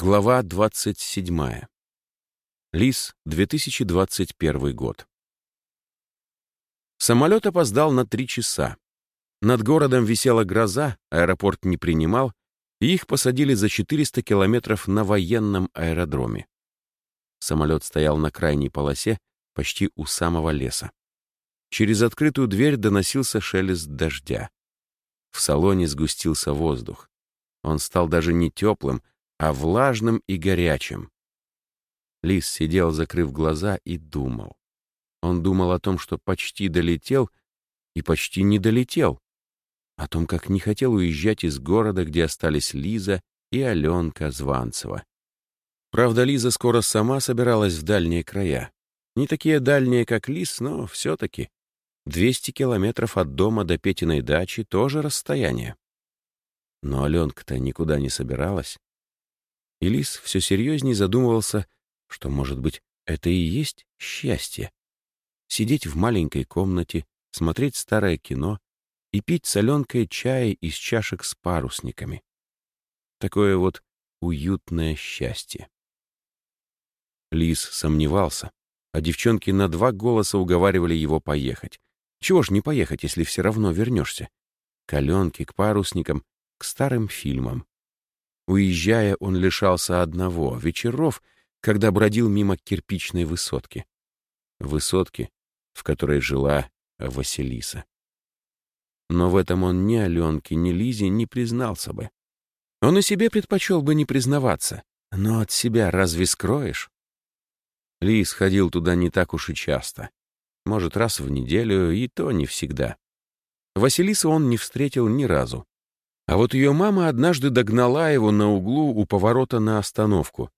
Глава 27. Лис, 2021 год. Самолет опоздал на три часа. Над городом висела гроза, аэропорт не принимал, и их посадили за 400 километров на военном аэродроме. Самолет стоял на крайней полосе, почти у самого леса. Через открытую дверь доносился шелест дождя. В салоне сгустился воздух. Он стал даже не теплым, а влажным и горячим. Лис сидел, закрыв глаза, и думал. Он думал о том, что почти долетел и почти не долетел. О том, как не хотел уезжать из города, где остались Лиза и Аленка Званцева. Правда, Лиза скоро сама собиралась в дальние края. Не такие дальние, как Лис, но все-таки. 200 километров от дома до Петиной дачи тоже расстояние. Но Аленка-то никуда не собиралась. И Лис все серьезнее задумывался, что, может быть, это и есть счастье. Сидеть в маленькой комнате, смотреть старое кино и пить соленкой чай из чашек с парусниками. Такое вот уютное счастье. Лис сомневался, а девчонки на два голоса уговаривали его поехать. Чего ж не поехать, если все равно вернешься? К Аленке, к парусникам, к старым фильмам. Уезжая, он лишался одного — вечеров, когда бродил мимо кирпичной высотки. Высотки, в которой жила Василиса. Но в этом он ни Аленке, ни Лизе не признался бы. Он и себе предпочел бы не признаваться. Но от себя разве скроешь? Лис ходил туда не так уж и часто. Может, раз в неделю, и то не всегда. Василису он не встретил ни разу. А вот ее мама однажды догнала его на углу у поворота на остановку.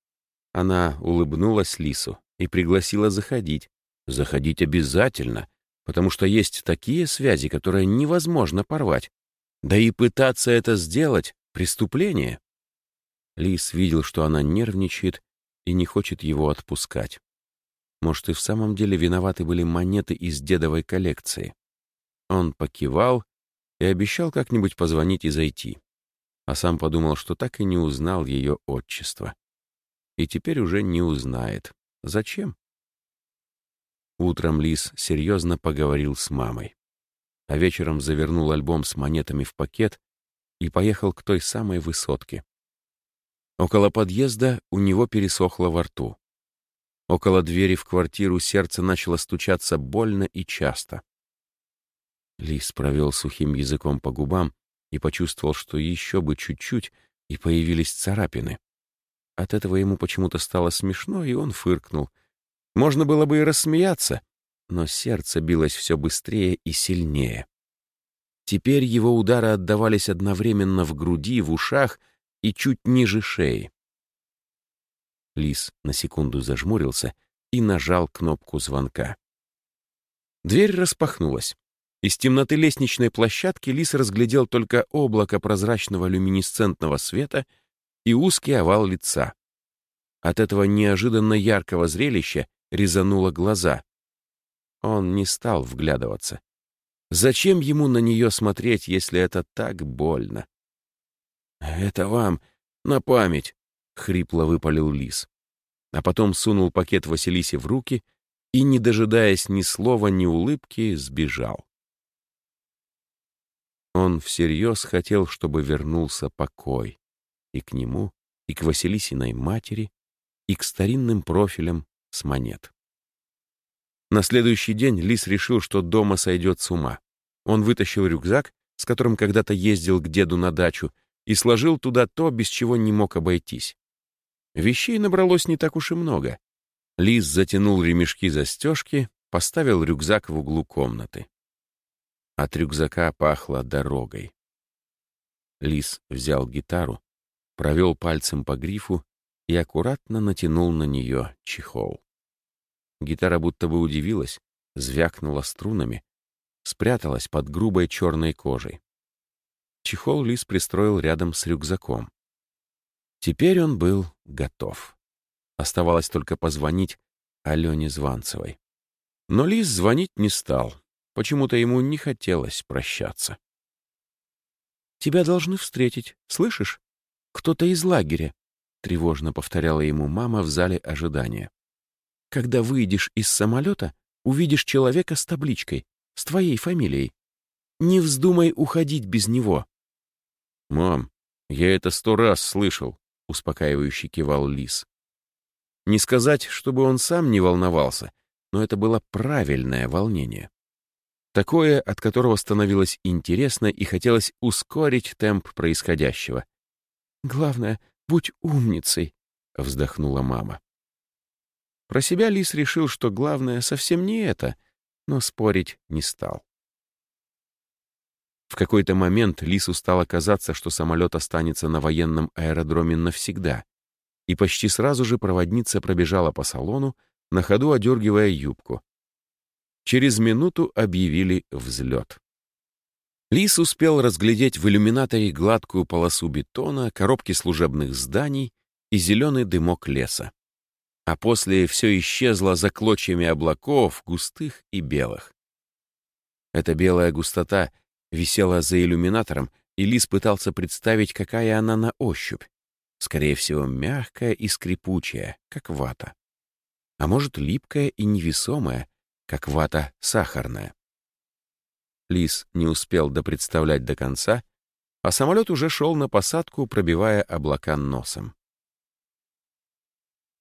Она улыбнулась Лису и пригласила заходить. Заходить обязательно, потому что есть такие связи, которые невозможно порвать. Да и пытаться это сделать — преступление. Лис видел, что она нервничает и не хочет его отпускать. Может, и в самом деле виноваты были монеты из дедовой коллекции. Он покивал и обещал как-нибудь позвонить и зайти. А сам подумал, что так и не узнал ее отчество. И теперь уже не узнает. Зачем? Утром Лис серьезно поговорил с мамой. А вечером завернул альбом с монетами в пакет и поехал к той самой высотке. Около подъезда у него пересохло во рту. Около двери в квартиру сердце начало стучаться больно и часто. Лис провел сухим языком по губам и почувствовал, что еще бы чуть-чуть, и появились царапины. От этого ему почему-то стало смешно, и он фыркнул. Можно было бы и рассмеяться, но сердце билось все быстрее и сильнее. Теперь его удары отдавались одновременно в груди, в ушах и чуть ниже шеи. Лис на секунду зажмурился и нажал кнопку звонка. Дверь распахнулась. Из темноты лестничной площадки Лис разглядел только облако прозрачного люминесцентного света и узкий овал лица. От этого неожиданно яркого зрелища резануло глаза. Он не стал вглядываться. Зачем ему на нее смотреть, если это так больно? «Это вам на память», — хрипло выпалил лис. А потом сунул пакет Василисе в руки и, не дожидаясь ни слова, ни улыбки, сбежал. Он всерьез хотел, чтобы вернулся покой. И к нему, и к Василисиной матери, и к старинным профилям с монет. На следующий день Лис решил, что дома сойдет с ума. Он вытащил рюкзак, с которым когда-то ездил к деду на дачу, и сложил туда то, без чего не мог обойтись. Вещей набралось не так уж и много. Лис затянул ремешки застежки, поставил рюкзак в углу комнаты. От рюкзака пахло дорогой. Лис взял гитару, провел пальцем по грифу и аккуратно натянул на нее чехол. Гитара будто бы удивилась, звякнула струнами, спряталась под грубой черной кожей. Чехол Лис пристроил рядом с рюкзаком. Теперь он был готов. Оставалось только позвонить Алене Званцевой. Но Лис звонить не стал. Почему-то ему не хотелось прощаться. «Тебя должны встретить, слышишь? Кто-то из лагеря. — тревожно повторяла ему мама в зале ожидания. «Когда выйдешь из самолета, увидишь человека с табличкой, с твоей фамилией. Не вздумай уходить без него». «Мам, я это сто раз слышал», — успокаивающе кивал Лис. Не сказать, чтобы он сам не волновался, но это было правильное волнение. Такое, от которого становилось интересно и хотелось ускорить темп происходящего. «Главное, будь умницей», — вздохнула мама. Про себя Лис решил, что главное совсем не это, но спорить не стал. В какой-то момент Лису стало казаться, что самолет останется на военном аэродроме навсегда, и почти сразу же проводница пробежала по салону, на ходу одергивая юбку. Через минуту объявили взлет. Лис успел разглядеть в иллюминаторе гладкую полосу бетона, коробки служебных зданий и зеленый дымок леса. А после все исчезло за клочьями облаков, густых и белых. Эта белая густота висела за иллюминатором, и Лис пытался представить, какая она на ощупь. Скорее всего, мягкая и скрипучая, как вата. А может, липкая и невесомая, как вата сахарная. Лис не успел допредставлять до конца, а самолет уже шел на посадку, пробивая облака носом.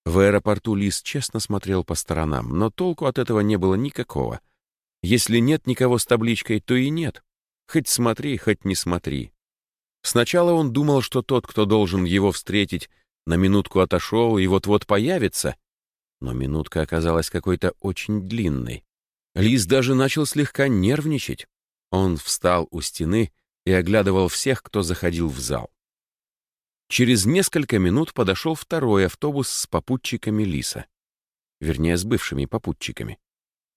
В аэропорту Лис честно смотрел по сторонам, но толку от этого не было никакого. Если нет никого с табличкой, то и нет. Хоть смотри, хоть не смотри. Сначала он думал, что тот, кто должен его встретить, на минутку отошел и вот-вот появится, но минутка оказалась какой-то очень длинной. Лис даже начал слегка нервничать. Он встал у стены и оглядывал всех, кто заходил в зал. Через несколько минут подошел второй автобус с попутчиками Лиса. Вернее, с бывшими попутчиками.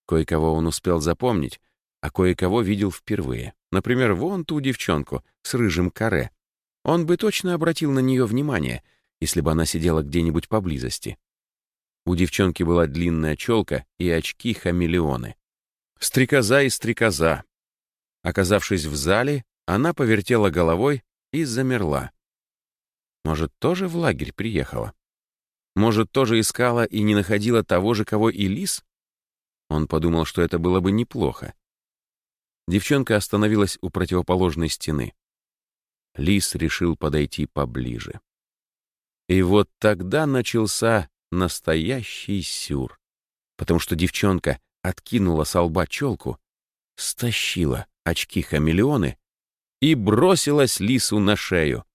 Кое-кого он успел запомнить, а кое-кого видел впервые. Например, вон ту девчонку с рыжим каре. Он бы точно обратил на нее внимание, если бы она сидела где-нибудь поблизости. У девчонки была длинная челка и очки-хамелеоны. Стрекоза и стрекоза. Оказавшись в зале, она повертела головой и замерла. Может, тоже в лагерь приехала? Может, тоже искала и не находила того же, кого и лис? Он подумал, что это было бы неплохо. Девчонка остановилась у противоположной стены. Лис решил подойти поближе. И вот тогда начался настоящий сюр, потому что девчонка откинула с лба челку, стащила очки-хамелеоны и бросилась лису на шею.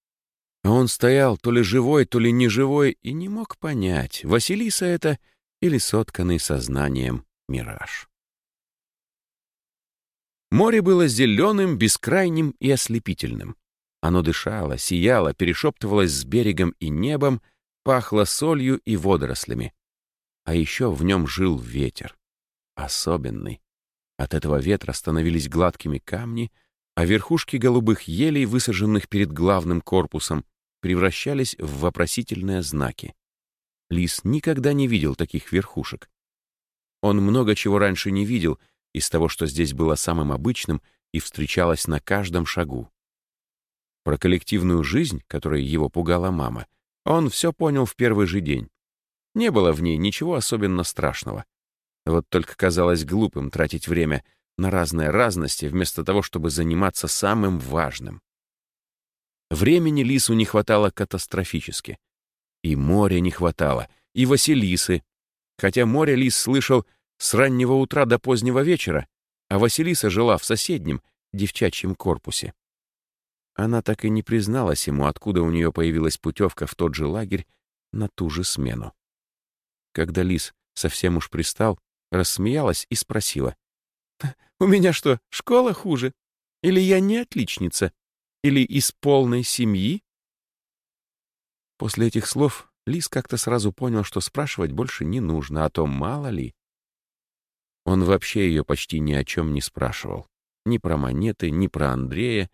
Он стоял то ли живой, то ли неживой и не мог понять, Василиса это или сотканный сознанием мираж. Море было зеленым, бескрайним и ослепительным. Оно дышало, сияло, перешептывалось с берегом и небом, пахло солью и водорослями. А еще в нем жил ветер. Особенный. От этого ветра становились гладкими камни, а верхушки голубых елей, высаженных перед главным корпусом, превращались в вопросительные знаки. Лис никогда не видел таких верхушек. Он много чего раньше не видел из того, что здесь было самым обычным и встречалось на каждом шагу. Про коллективную жизнь, которой его пугала мама, он все понял в первый же день. Не было в ней ничего особенно страшного. Вот только казалось глупым тратить время на разные разности, вместо того, чтобы заниматься самым важным. Времени Лису не хватало катастрофически. И моря не хватало, и Василисы. Хотя море Лис слышал с раннего утра до позднего вечера, а Василиса жила в соседнем, девчачьем корпусе. Она так и не призналась ему, откуда у нее появилась путевка в тот же лагерь на ту же смену. Когда Лис совсем уж пристал, рассмеялась и спросила. «У меня что, школа хуже? Или я не отличница? Или из полной семьи?» После этих слов Лис как-то сразу понял, что спрашивать больше не нужно, а то мало ли. Он вообще ее почти ни о чем не спрашивал. Ни про монеты, ни про Андрея,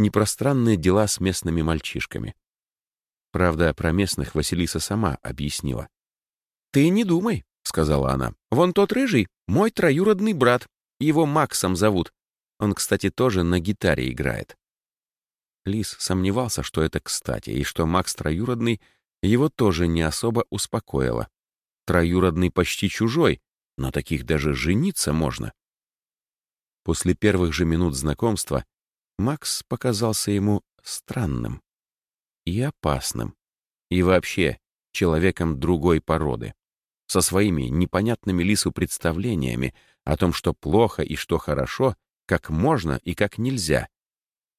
ни про странные дела с местными мальчишками. Правда, про местных Василиса сама объяснила. «Ты не думай», — сказала она. «Вон тот рыжий — мой троюродный брат. Его Максом зовут. Он, кстати, тоже на гитаре играет». Лис сомневался, что это кстати, и что Макс троюродный его тоже не особо успокоило. Троюродный почти чужой, на таких даже жениться можно. После первых же минут знакомства Макс показался ему странным и опасным, и вообще человеком другой породы, со своими непонятными Лису представлениями о том, что плохо и что хорошо, как можно и как нельзя.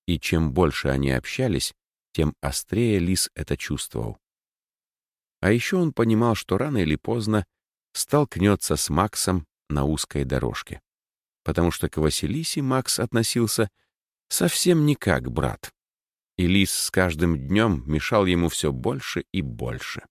И чем больше они общались, тем острее Лис это чувствовал. А еще он понимал, что рано или поздно столкнется с Максом на узкой дорожке. Потому что к Василисе Макс относился совсем не как брат. И Лис с каждым днем мешал ему все больше и больше.